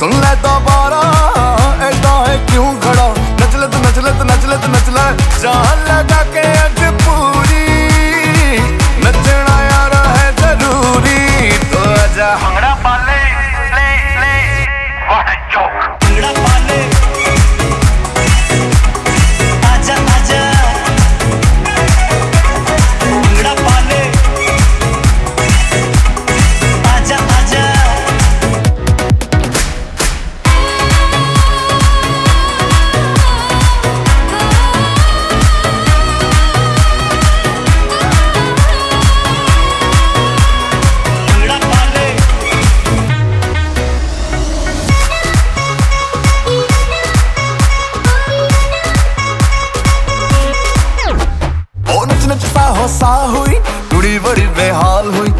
सुन ले दोबारा तो ऐसा तो है क्यों खड़ा? नचलत तो नचलत नचलत नचला जान लगा के अज पूरी, नचना यार है ज़रूरी। तो आजा होसा हुई कुड़ी बड़ी बेहाल हुई।